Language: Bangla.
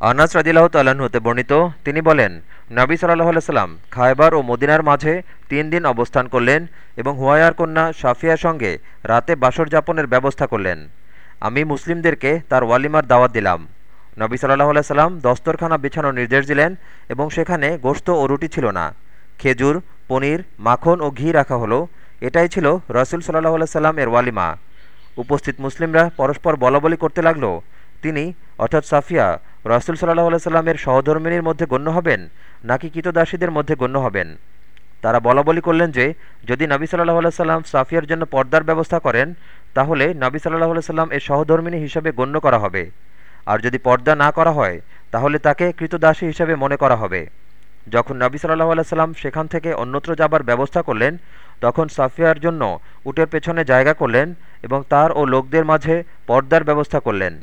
আনাস রাজিল্লাহ তাল্লাহ্ন হতে বর্ণিত, তিনি বলেন, নবী সাল্লাহ সাল্লাম খায়বার ও মদিনার মাঝে তিন দিন অবস্থান করলেন এবং হুয়ায়ার কন্যা সাফিয়ার সঙ্গে রাতে বাসর যাপনের ব্যবস্থা করলেন। আমি মুসলিমদেরকে তার ওয়ালিমার দাওয়াত দিলাম। নবী সাল্লাহ সাল্লাম দস্তরখানা বিছানোর নির্দেশ দিলেন এবং সেখানে গোস্ত ও রুটি ছিল না। খেজুর, পনির, মাখন ও ঘি রাখা হলো। এটাই ছিল রসুল সাল্লাহ সাল্লাম এর ওয়ালিমা। উপস্থিত মুসলিমরা পরস্পর বলাবলি করতে লাগল। তিনি, অর্থাৎ সাফিয়া রসুল সাল্লাহ সাল্লামের সহধর্মিনীর মধ্যে গণ্য হবেন নাকি কিতদাসীদের মধ্যে গণ্য হবেন? তারা বলাবলি করলেন যে, যদি নবী সাল্লাহ সাল্লাম সাফিয়ার জন্য পর্দার ব্যবস্থা করেন, তাহলে নবী সাল্লাহ সাল্লাম এর সহধর্মিনী হিসাবে গণ্য করা হবে। আর যদি পর্দা না করা হয়, তাহলে তাকে কৃতদাসী হিসাবে মনে করা হবে। যখন নবী সাল্লাহ সাল্লাম সেখান থেকে অন্যত্র যাবার ব্যবস্থা করলেন, তখন সাফিয়ার জন্য উটের পেছনে জায়গা করলেন এবং তার ও লোকদের মাঝে পর্দার ব্যবস্থা করলেন।